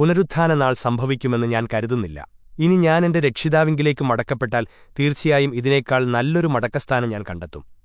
പുനരുത്ഥാന നാൾ സംഭവിക്കുമെന്ന് ഞാൻ കരുതുന്നില്ല. ഇനി ഞാൻ എന്റെ രക്ഷിതാവിങ്കിലേക്ക് മടക്കപ്പെട്ടാൽ തീർച്ചയായും ഇതിനേക്കാൾ നല്ലൊരു മടക്കസ്ഥാനം ഞാൻ കണ്ടെത്തും.